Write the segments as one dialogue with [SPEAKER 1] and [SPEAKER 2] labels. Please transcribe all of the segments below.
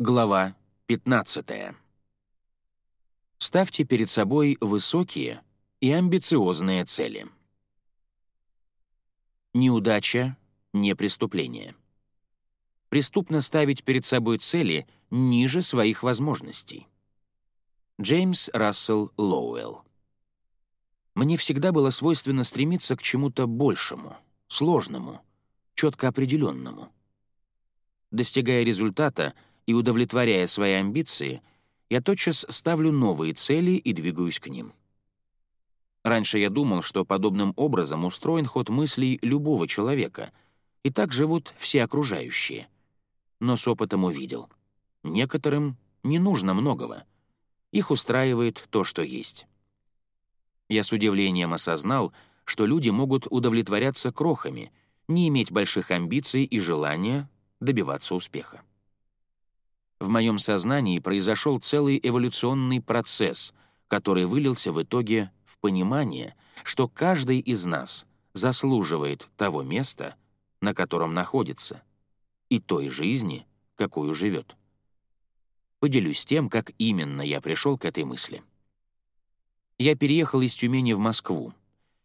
[SPEAKER 1] Глава 15. Ставьте перед собой высокие и амбициозные цели. Неудача — не преступление. Преступно ставить перед собой цели ниже своих возможностей. Джеймс Рассел Лоуэлл. Мне всегда было свойственно стремиться к чему-то большему, сложному, четко определенному. Достигая результата — и удовлетворяя свои амбиции, я тотчас ставлю новые цели и двигаюсь к ним. Раньше я думал, что подобным образом устроен ход мыслей любого человека, и так живут все окружающие. Но с опытом увидел. Некоторым не нужно многого. Их устраивает то, что есть. Я с удивлением осознал, что люди могут удовлетворяться крохами, не иметь больших амбиций и желания добиваться успеха. В моем сознании произошел целый эволюционный процесс, который вылился в итоге в понимание, что каждый из нас заслуживает того места, на котором находится, и той жизни, какую живет. Поделюсь тем, как именно я пришел к этой мысли. Я переехал из Тюмени в Москву,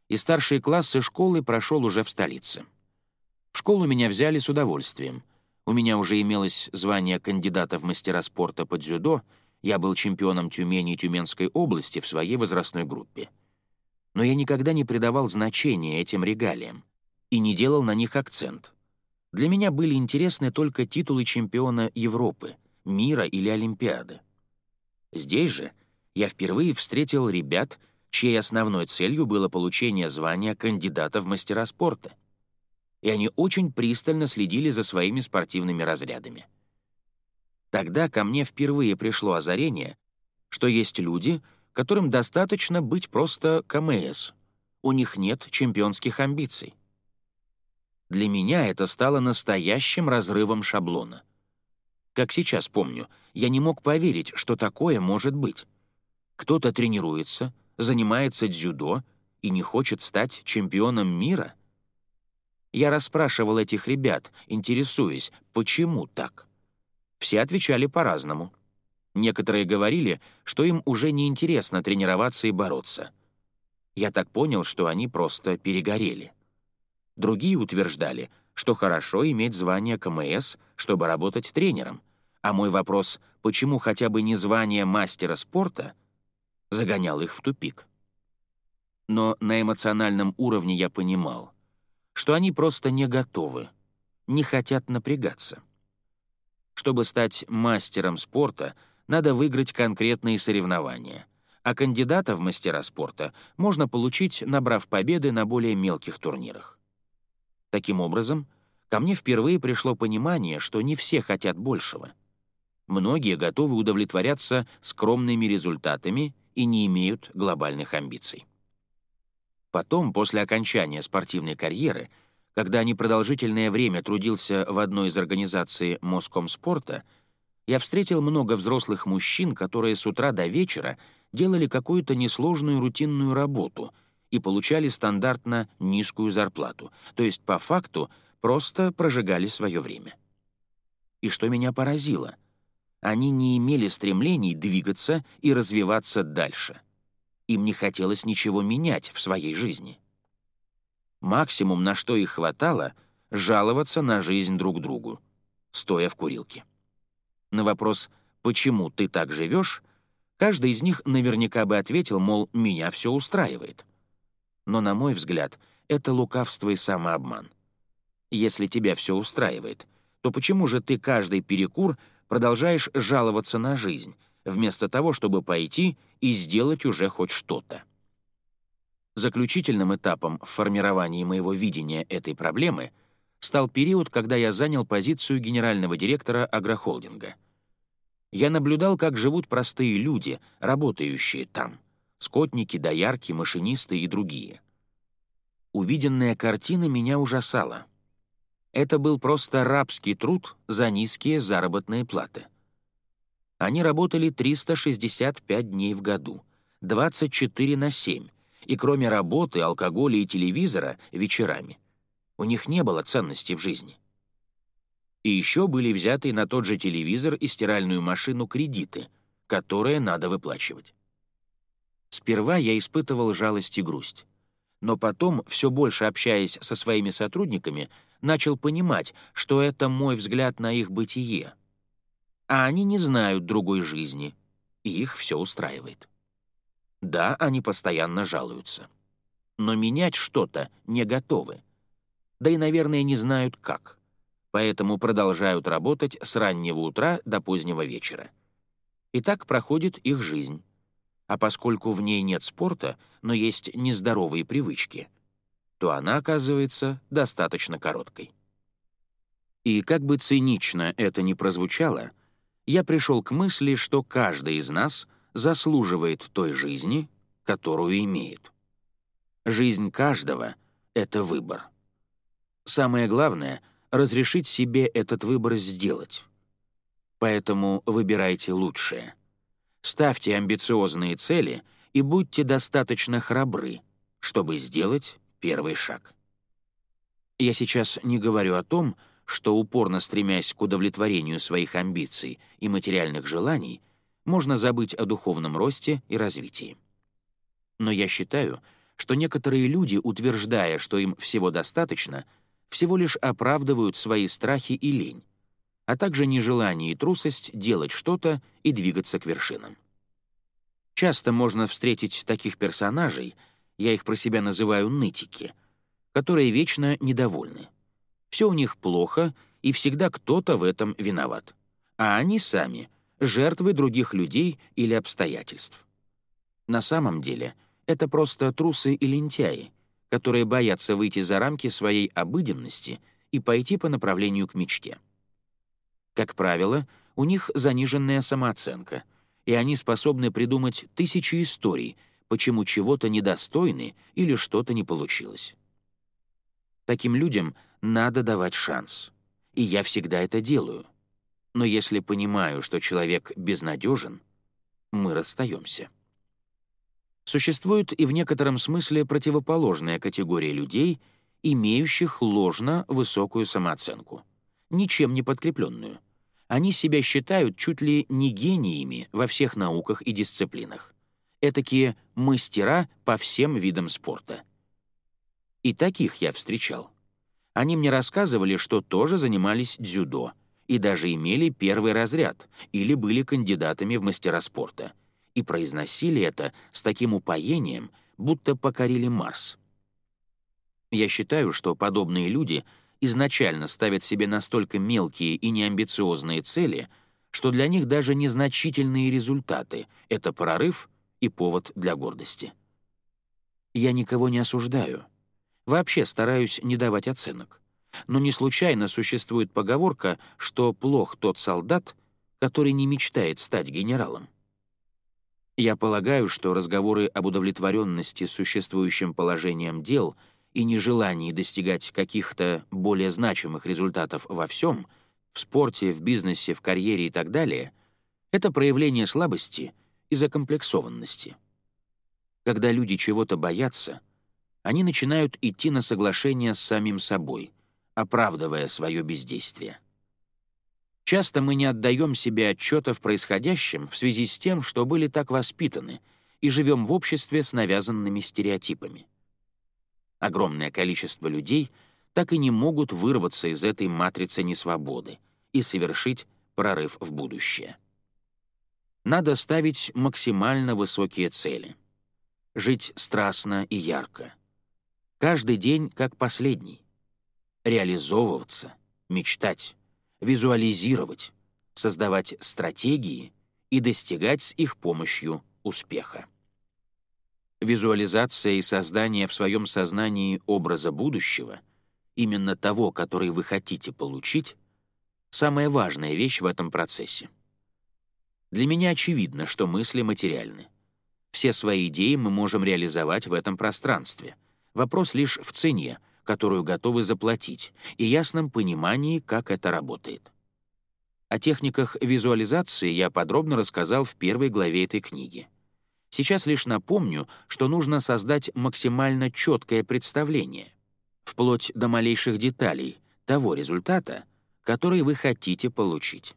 [SPEAKER 1] и старшие классы школы прошел уже в столице. В школу меня взяли с удовольствием — у меня уже имелось звание кандидата в мастера спорта по дзюдо, я был чемпионом Тюмени и Тюменской области в своей возрастной группе. Но я никогда не придавал значения этим регалиям и не делал на них акцент. Для меня были интересны только титулы чемпиона Европы, мира или Олимпиады. Здесь же я впервые встретил ребят, чьей основной целью было получение звания кандидата в мастера спорта — и они очень пристально следили за своими спортивными разрядами. Тогда ко мне впервые пришло озарение, что есть люди, которым достаточно быть просто КМС. У них нет чемпионских амбиций. Для меня это стало настоящим разрывом шаблона. Как сейчас помню, я не мог поверить, что такое может быть. Кто-то тренируется, занимается дзюдо и не хочет стать чемпионом мира — я расспрашивал этих ребят, интересуясь, почему так. Все отвечали по-разному. Некоторые говорили, что им уже не интересно тренироваться и бороться. Я так понял, что они просто перегорели. Другие утверждали, что хорошо иметь звание КМС, чтобы работать тренером. А мой вопрос, почему хотя бы не звание мастера спорта, загонял их в тупик. Но на эмоциональном уровне я понимал, что они просто не готовы, не хотят напрягаться. Чтобы стать мастером спорта, надо выиграть конкретные соревнования, а кандидата в мастера спорта можно получить, набрав победы на более мелких турнирах. Таким образом, ко мне впервые пришло понимание, что не все хотят большего. Многие готовы удовлетворяться скромными результатами и не имеют глобальных амбиций. Потом, после окончания спортивной карьеры, когда непродолжительное время трудился в одной из организаций Москомспорта, я встретил много взрослых мужчин, которые с утра до вечера делали какую-то несложную рутинную работу и получали стандартно низкую зарплату, то есть по факту просто прожигали свое время. И что меня поразило, они не имели стремлений двигаться и развиваться дальше — им не хотелось ничего менять в своей жизни. Максимум, на что их хватало, жаловаться на жизнь друг другу, стоя в курилке. На вопрос «почему ты так живешь?» каждый из них наверняка бы ответил, мол, «меня все устраивает». Но, на мой взгляд, это лукавство и самообман. Если тебя все устраивает, то почему же ты каждый перекур продолжаешь жаловаться на жизнь, вместо того, чтобы пойти и сделать уже хоть что-то. Заключительным этапом в формировании моего видения этой проблемы стал период, когда я занял позицию генерального директора агрохолдинга. Я наблюдал, как живут простые люди, работающие там — скотники, доярки, машинисты и другие. Увиденная картина меня ужасала. Это был просто рабский труд за низкие заработные платы. Они работали 365 дней в году, 24 на 7, и кроме работы, алкоголя и телевизора — вечерами. У них не было ценностей в жизни. И еще были взяты на тот же телевизор и стиральную машину кредиты, которые надо выплачивать. Сперва я испытывал жалость и грусть. Но потом, все больше общаясь со своими сотрудниками, начал понимать, что это мой взгляд на их бытие. А они не знают другой жизни, и их все устраивает. Да, они постоянно жалуются. Но менять что-то не готовы. Да и, наверное, не знают как. Поэтому продолжают работать с раннего утра до позднего вечера. И так проходит их жизнь. А поскольку в ней нет спорта, но есть нездоровые привычки, то она оказывается достаточно короткой. И как бы цинично это ни прозвучало, я пришел к мысли, что каждый из нас заслуживает той жизни, которую имеет. Жизнь каждого — это выбор. Самое главное — разрешить себе этот выбор сделать. Поэтому выбирайте лучшее. Ставьте амбициозные цели и будьте достаточно храбры, чтобы сделать первый шаг. Я сейчас не говорю о том, что упорно стремясь к удовлетворению своих амбиций и материальных желаний — можно забыть о духовном росте и развитии. Но я считаю, что некоторые люди, утверждая, что им всего достаточно, всего лишь оправдывают свои страхи и лень, а также нежелание и трусость делать что-то и двигаться к вершинам. Часто можно встретить таких персонажей, я их про себя называю нытики, которые вечно недовольны. Все у них плохо, и всегда кто-то в этом виноват. А они сами жертвы других людей или обстоятельств. На самом деле, это просто трусы и лентяи, которые боятся выйти за рамки своей обыденности и пойти по направлению к мечте. Как правило, у них заниженная самооценка, и они способны придумать тысячи историй, почему чего-то недостойны или что-то не получилось. Таким людям надо давать шанс. И я всегда это делаю но если понимаю, что человек безнадежен, мы расстаемся. Существует и в некотором смысле противоположная категория людей, имеющих ложно высокую самооценку, ничем не подкрепленную. Они себя считают чуть ли не гениями во всех науках и дисциплинах. Этакие мастера по всем видам спорта. И таких я встречал. Они мне рассказывали, что тоже занимались дзюдо — и даже имели первый разряд или были кандидатами в мастера спорта, и произносили это с таким упоением, будто покорили Марс. Я считаю, что подобные люди изначально ставят себе настолько мелкие и неамбициозные цели, что для них даже незначительные результаты — это прорыв и повод для гордости. Я никого не осуждаю. Вообще стараюсь не давать оценок. Но не случайно существует поговорка, что плох тот солдат, который не мечтает стать генералом. Я полагаю, что разговоры об удовлетворенности существующим положением дел и нежелании достигать каких-то более значимых результатов во всем — в спорте, в бизнесе, в карьере и так далее — это проявление слабости и закомплексованности. Когда люди чего-то боятся, они начинают идти на соглашение с самим собой — оправдывая свое бездействие. Часто мы не отдаем себе отчета в происходящем в связи с тем, что были так воспитаны и живем в обществе с навязанными стереотипами. Огромное количество людей так и не могут вырваться из этой матрицы несвободы и совершить прорыв в будущее. Надо ставить максимально высокие цели. Жить страстно и ярко. Каждый день как последний реализовываться, мечтать, визуализировать, создавать стратегии и достигать с их помощью успеха. Визуализация и создание в своем сознании образа будущего, именно того, который вы хотите получить, самая важная вещь в этом процессе. Для меня очевидно, что мысли материальны. Все свои идеи мы можем реализовать в этом пространстве. Вопрос лишь в цене — которую готовы заплатить, и ясном понимании, как это работает. О техниках визуализации я подробно рассказал в первой главе этой книги. Сейчас лишь напомню, что нужно создать максимально четкое представление, вплоть до малейших деталей, того результата, который вы хотите получить.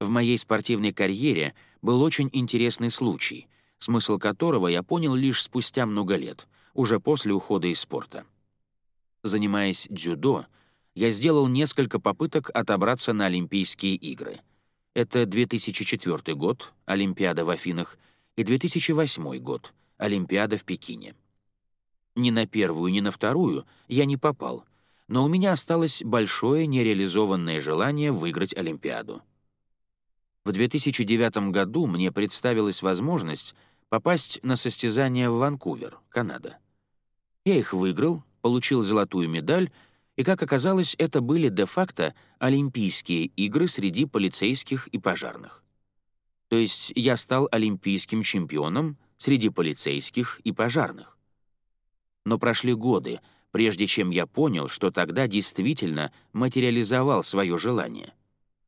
[SPEAKER 1] В моей спортивной карьере был очень интересный случай, смысл которого я понял лишь спустя много лет, уже после ухода из спорта. Занимаясь дзюдо, я сделал несколько попыток отобраться на Олимпийские игры. Это 2004 год, Олимпиада в Афинах, и 2008 год, Олимпиада в Пекине. Ни на первую, ни на вторую я не попал, но у меня осталось большое нереализованное желание выиграть Олимпиаду. В 2009 году мне представилась возможность попасть на состязания в Ванкувер, Канада. Я их выиграл, получил золотую медаль, и, как оказалось, это были де-факто Олимпийские игры среди полицейских и пожарных. То есть я стал олимпийским чемпионом среди полицейских и пожарных. Но прошли годы, прежде чем я понял, что тогда действительно материализовал свое желание.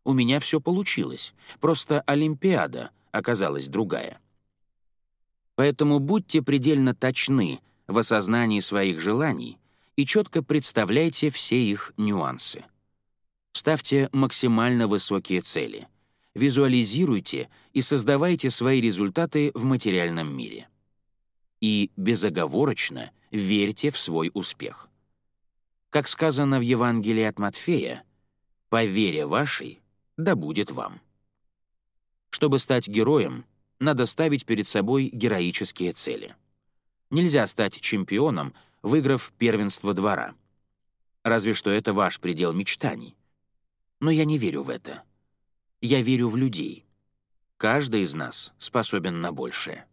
[SPEAKER 1] У меня все получилось, просто Олимпиада оказалась другая. Поэтому будьте предельно точны в осознании своих желаний и четко представляйте все их нюансы. Ставьте максимально высокие цели, визуализируйте и создавайте свои результаты в материальном мире. И безоговорочно верьте в свой успех. Как сказано в Евангелии от Матфея, «По вере вашей да будет вам». Чтобы стать героем, надо ставить перед собой героические цели. Нельзя стать чемпионом, выиграв первенство двора. Разве что это ваш предел мечтаний. Но я не верю в это. Я верю в людей. Каждый из нас способен на большее.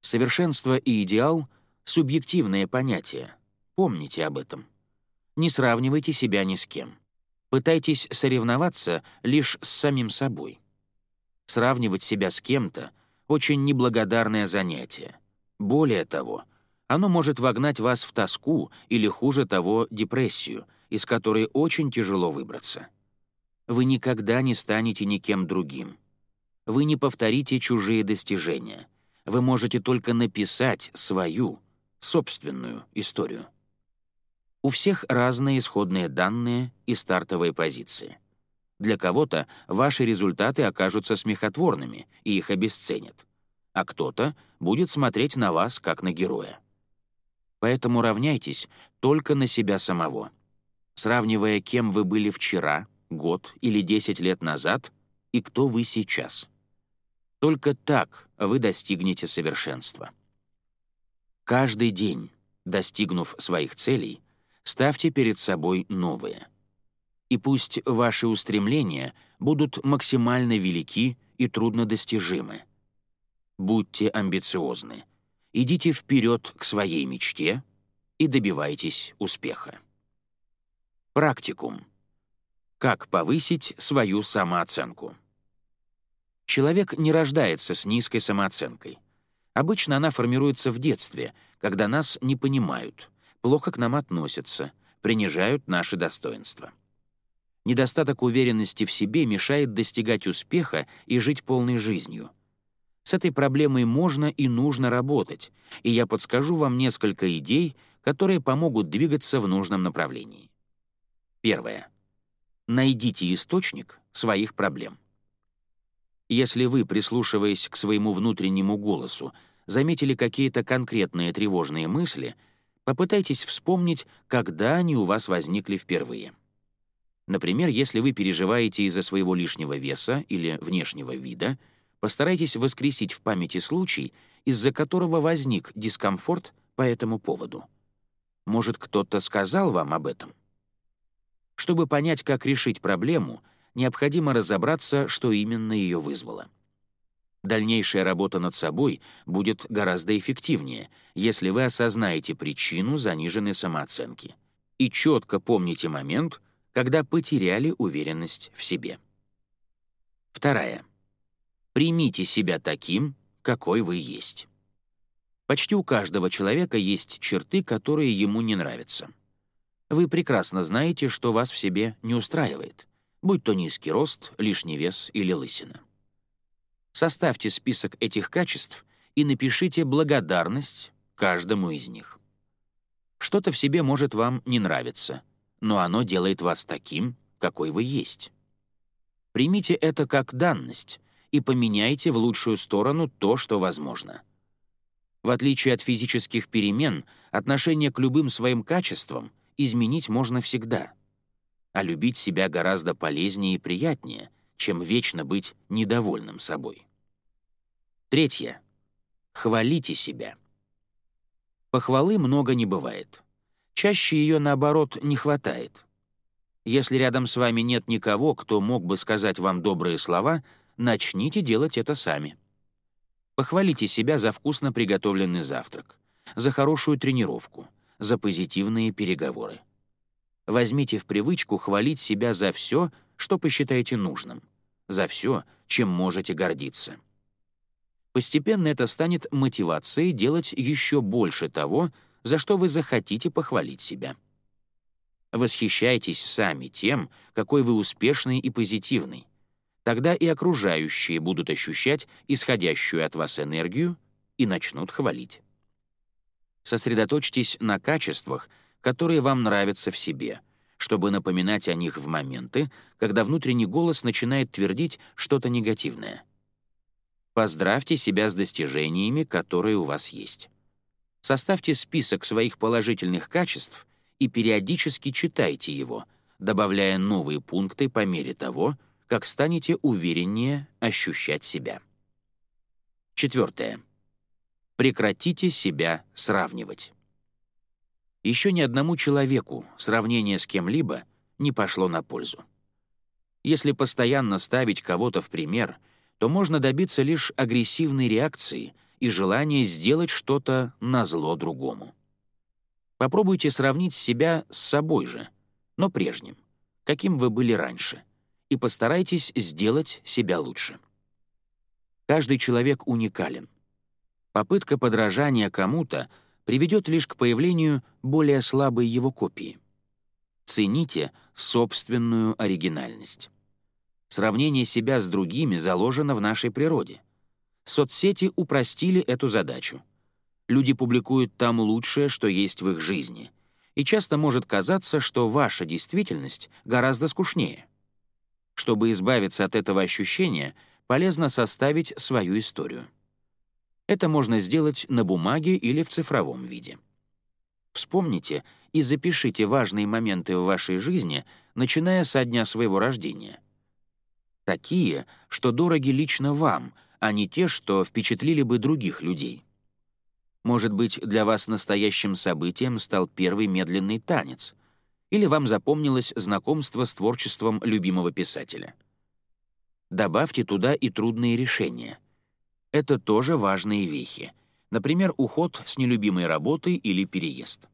[SPEAKER 1] Совершенство и идеал — субъективные понятия. Помните об этом. Не сравнивайте себя ни с кем. Пытайтесь соревноваться лишь с самим собой. Сравнивать себя с кем-то — очень неблагодарное занятие. Более того, оно может вогнать вас в тоску или, хуже того, депрессию, из которой очень тяжело выбраться. Вы никогда не станете никем другим. Вы не повторите чужие достижения. Вы можете только написать свою, собственную историю. У всех разные исходные данные и стартовые позиции. Для кого-то ваши результаты окажутся смехотворными и их обесценят, а кто-то будет смотреть на вас как на героя. Поэтому равняйтесь только на себя самого. Сравнивая, кем вы были вчера, год или 10 лет назад, и кто вы сейчас. Только так вы достигнете совершенства. Каждый день, достигнув своих целей, ставьте перед собой новые. И пусть ваши устремления будут максимально велики и труднодостижимы. Будьте амбициозны. Идите вперед к своей мечте и добивайтесь успеха. Практикум. Как повысить свою самооценку? Человек не рождается с низкой самооценкой. Обычно она формируется в детстве, когда нас не понимают, плохо к нам относятся, принижают наши достоинства. Недостаток уверенности в себе мешает достигать успеха и жить полной жизнью. С этой проблемой можно и нужно работать, и я подскажу вам несколько идей, которые помогут двигаться в нужном направлении. Первое. Найдите источник своих проблем. Если вы, прислушиваясь к своему внутреннему голосу, заметили какие-то конкретные тревожные мысли — Попытайтесь вспомнить, когда они у вас возникли впервые. Например, если вы переживаете из-за своего лишнего веса или внешнего вида, постарайтесь воскресить в памяти случай, из-за которого возник дискомфорт по этому поводу. Может, кто-то сказал вам об этом? Чтобы понять, как решить проблему, необходимо разобраться, что именно ее вызвало. Дальнейшая работа над собой будет гораздо эффективнее, если вы осознаете причину заниженной самооценки и четко помните момент, когда потеряли уверенность в себе. Вторая. Примите себя таким, какой вы есть. Почти у каждого человека есть черты, которые ему не нравятся. Вы прекрасно знаете, что вас в себе не устраивает, будь то низкий рост, лишний вес или лысина. Составьте список этих качеств и напишите благодарность каждому из них. Что-то в себе может вам не нравиться. но оно делает вас таким, какой вы есть. Примите это как данность и поменяйте в лучшую сторону то, что возможно. В отличие от физических перемен, отношение к любым своим качествам изменить можно всегда. А любить себя гораздо полезнее и приятнее, чем вечно быть недовольным собой. Третье. Хвалите себя. Похвалы много не бывает. Чаще ее, наоборот, не хватает. Если рядом с вами нет никого, кто мог бы сказать вам добрые слова, начните делать это сами. Похвалите себя за вкусно приготовленный завтрак, за хорошую тренировку, за позитивные переговоры. Возьмите в привычку хвалить себя за все, что посчитаете нужным, за все, чем можете гордиться. Постепенно это станет мотивацией делать еще больше того, за что вы захотите похвалить себя. Восхищайтесь сами тем, какой вы успешный и позитивный. Тогда и окружающие будут ощущать исходящую от вас энергию и начнут хвалить. Сосредоточьтесь на качествах, которые вам нравятся в себе, чтобы напоминать о них в моменты, когда внутренний голос начинает твердить что-то негативное. Поздравьте себя с достижениями, которые у вас есть. Составьте список своих положительных качеств и периодически читайте его, добавляя новые пункты по мере того, как станете увереннее ощущать себя. Четвертое. Прекратите себя сравнивать. Еще ни одному человеку сравнение с кем-либо не пошло на пользу. Если постоянно ставить кого-то в пример, то можно добиться лишь агрессивной реакции и желания сделать что-то на зло другому. Попробуйте сравнить себя с собой же, но прежним, каким вы были раньше, и постарайтесь сделать себя лучше. Каждый человек уникален — Попытка подражания кому-то приведет лишь к появлению более слабой его копии. Цените собственную оригинальность. Сравнение себя с другими заложено в нашей природе. Соцсети упростили эту задачу. Люди публикуют там лучшее, что есть в их жизни. И часто может казаться, что ваша действительность гораздо скучнее. Чтобы избавиться от этого ощущения, полезно составить свою историю. Это можно сделать на бумаге или в цифровом виде. Вспомните и запишите важные моменты в вашей жизни, начиная со дня своего рождения. Такие, что дороги лично вам, а не те, что впечатлили бы других людей. Может быть, для вас настоящим событием стал первый медленный танец, или вам запомнилось знакомство с творчеством любимого писателя. Добавьте туда и трудные решения — это тоже важные вехи. Например, уход с нелюбимой работы или переезд.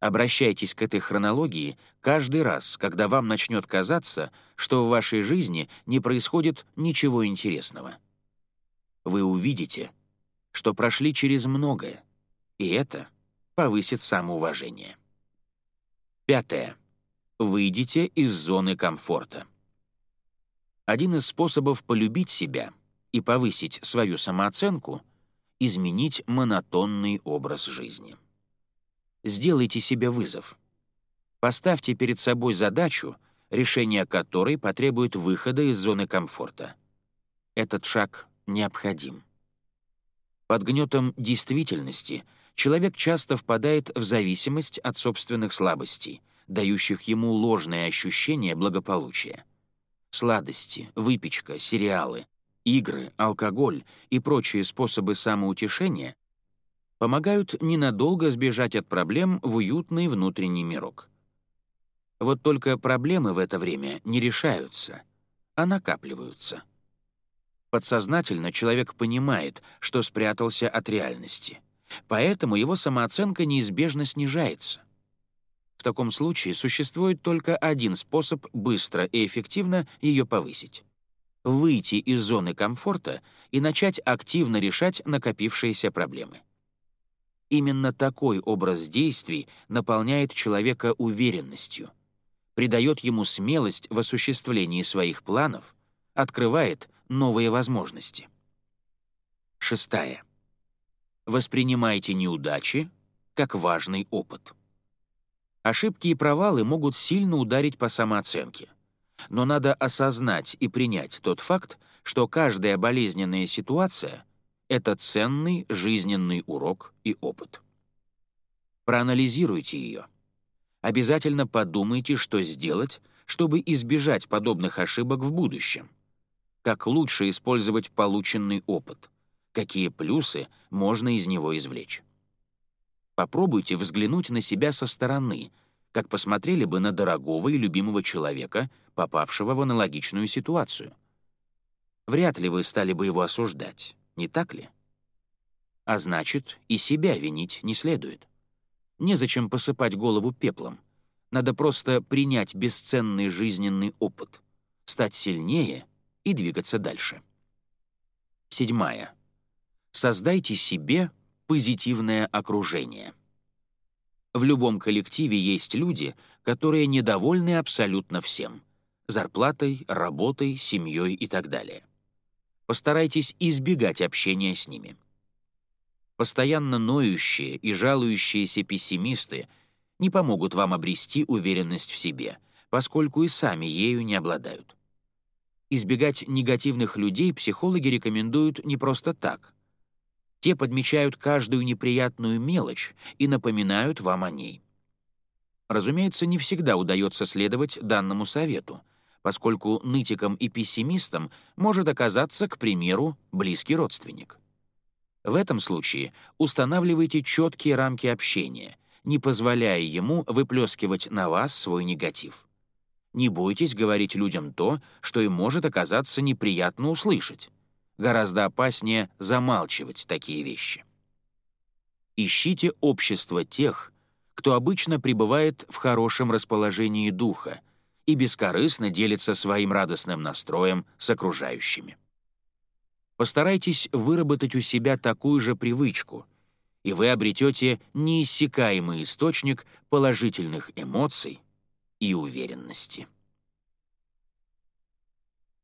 [SPEAKER 1] Обращайтесь к этой хронологии каждый раз, когда вам начнет казаться, что в вашей жизни не происходит ничего интересного. Вы увидите, что прошли через многое, и это повысит самоуважение. Пятое. Выйдите из зоны комфорта. Один из способов полюбить себя и повысить свою самооценку, изменить монотонный образ жизни. Сделайте себе вызов. Поставьте перед собой задачу, решение которой потребует выхода из зоны комфорта. Этот шаг необходим. Под гнетом действительности человек часто впадает в зависимость от собственных слабостей, дающих ему ложное ощущение благополучия. Сладости, выпечка, сериалы, игры, алкоголь и прочие способы самоутешения помогают ненадолго сбежать от проблем в уютный внутренний мирок. Вот только проблемы в это время не решаются, а накапливаются. Подсознательно человек понимает, что спрятался от реальности, поэтому его самооценка неизбежно снижается. В таком случае существует только один способ быстро и эффективно ее повысить выйти из зоны комфорта и начать активно решать накопившиеся проблемы. Именно такой образ действий наполняет человека уверенностью, придает ему смелость в осуществлении своих планов, открывает новые возможности. Шестая. Воспринимайте неудачи как важный опыт. Ошибки и провалы могут сильно ударить по самооценке. Но надо осознать и принять тот факт, что каждая болезненная ситуация — это ценный жизненный урок и опыт. Проанализируйте ее. Обязательно подумайте, что сделать, чтобы избежать подобных ошибок в будущем. Как лучше использовать полученный опыт. Какие плюсы можно из него извлечь. Попробуйте взглянуть на себя со стороны, как посмотрели бы на дорогого и любимого человека, попавшего в аналогичную ситуацию. Вряд ли вы стали бы его осуждать, не так ли? А значит, и себя винить не следует. Незачем посыпать голову пеплом. Надо просто принять бесценный жизненный опыт, стать сильнее и двигаться дальше. Седьмая. Создайте себе позитивное окружение. В любом коллективе есть люди, которые недовольны абсолютно всем — зарплатой, работой, семьей и так далее. Постарайтесь избегать общения с ними. Постоянно ноющие и жалующиеся пессимисты не помогут вам обрести уверенность в себе, поскольку и сами ею не обладают. Избегать негативных людей психологи рекомендуют не просто так — те подмечают каждую неприятную мелочь и напоминают вам о ней. Разумеется, не всегда удается следовать данному совету, поскольку нытиком и пессимистом может оказаться, к примеру, близкий родственник. В этом случае устанавливайте четкие рамки общения, не позволяя ему выплескивать на вас свой негатив. Не бойтесь говорить людям то, что им может оказаться неприятно услышать гораздо опаснее замалчивать такие вещи. Ищите общество тех, кто обычно пребывает в хорошем расположении духа и бескорыстно делится своим радостным настроем с окружающими. Постарайтесь выработать у себя такую же привычку, и вы обретете неиссякаемый источник положительных эмоций и уверенности.